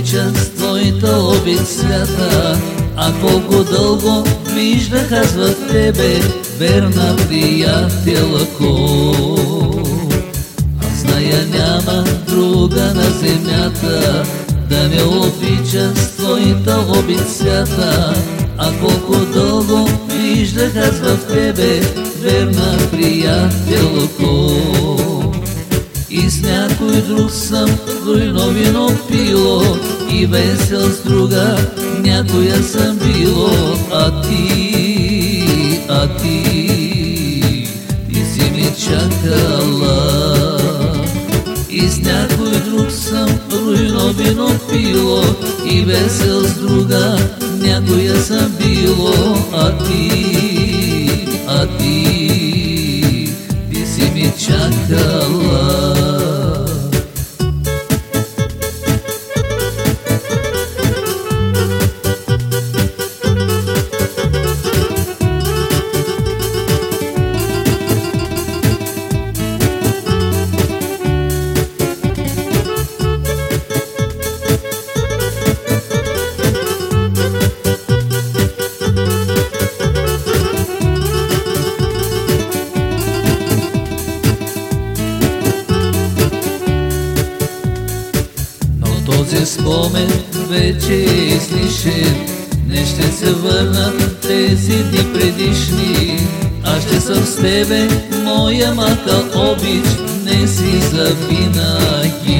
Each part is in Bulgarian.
обича с твоята обид свята. А колко дълго виждах аз в тебе Верна приятелко. Аз зная няма друга на земята Да ме обича с твоята обид свята. А колко дълго виждах аз в тебе Верна приятелко някой друг съм дойно вино пило. И весел с друга някоя съм било. А ти, а ти, ти си ми чакала. И с някой друг съм руйно вино пило. И весел с друга някоя съм било. А ти, а ти, ти си ми чакала Този спомен вече е излишен Не ще се върнат тези дни предишни. Аз ще съм с тебе, моя мака обич. Не си завинаги.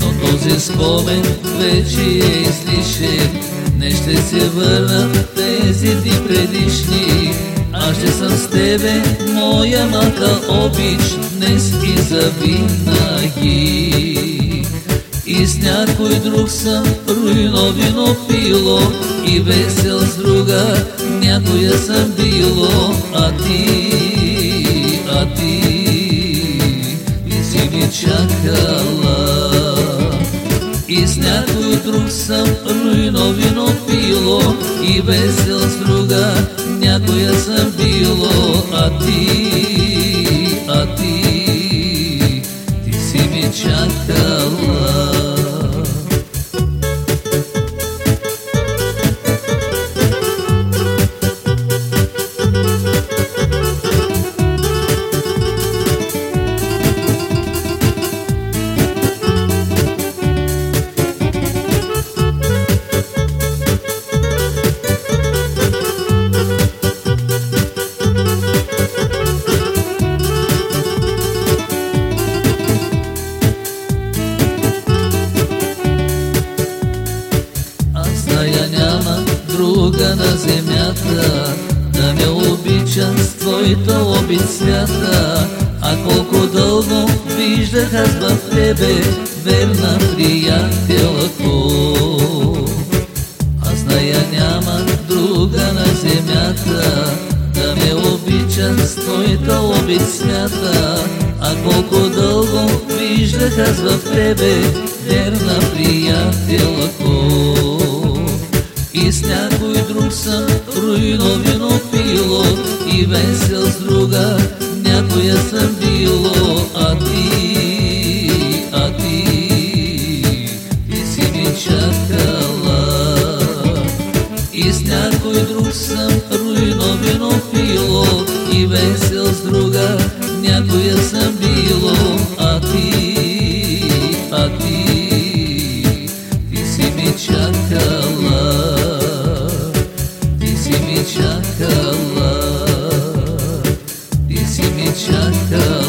Но този спомен вече е излишен Не ще се върнат тези дни предишни. Аз ще съм с тебе, моя мака обич, днес и завинаги. И с някой друг съм руйно вино пило И весел с друга някоя съм било. А ти, а ти, ти си ми чакала. И с някой друг съм руйно вино пило И весел с друга някоя съм било. А ти, друга на земята Да ме обича с твоята обид свята. А колко дълго виждах аз в тебе Верна приятелко. Аз зная няма друга на земята Да ме обича с твоята обид свята. А колко дълго виждах аз в тебе Верна приятелко и с някой друг съм руйно вино пило И весел с друга някоя съм било. А ти, а ти, ти си ми чакала. И с някой друг съм руйно вино пило И весел с друга някоя съм било. А ти, а ти, ти си ми чакала 你舍得。